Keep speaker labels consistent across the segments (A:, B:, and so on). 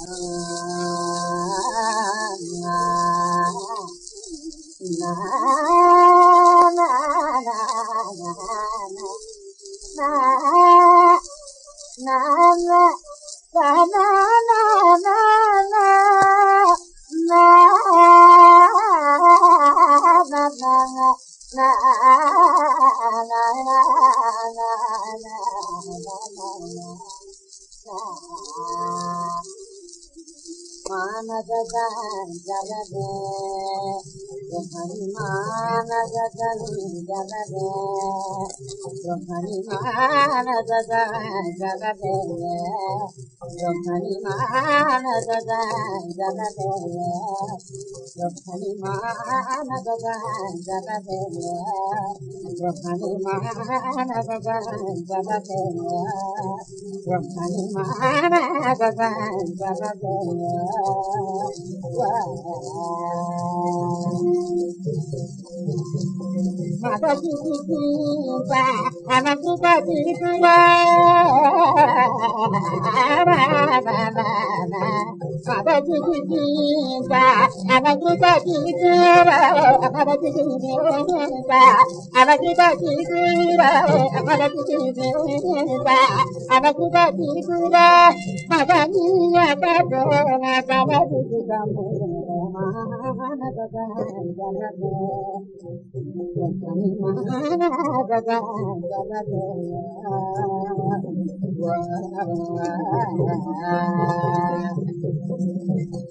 A: na na na na na na ಮಾನಗದಂಜಲವೇ ಮಾನಗದಂಜಲವೇ ಮಾನಗದಂಜಲವೇ ಮಾನಗದಂಜಲವೇ ಮಾನಗದಂಜಲವೇ ಮಾನಗದಂಜಲವೇ ಮಾನಗದಂಜಲವೇ బ్రహ్మణి మానస జగదే బ్రహ్మణి మానస జగదే మదకి అనకృత మదనీయ పదోన పదము శివమణి జగ జగ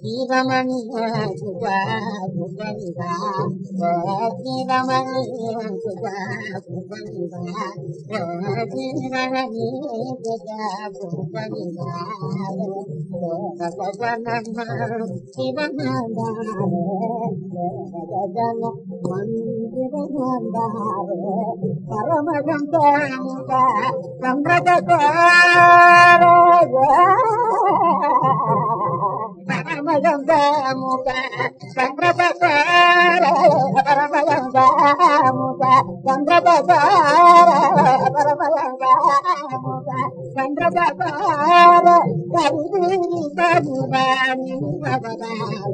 A: శివమణి కుబా కుబలిగా శివమణి కుబా కుబలిగా చంద్రపకార పరమగంధాముక చంద్రపకార పరమగంధాముక చంద్రపకార కరిగిరి కరువాణి పవనాల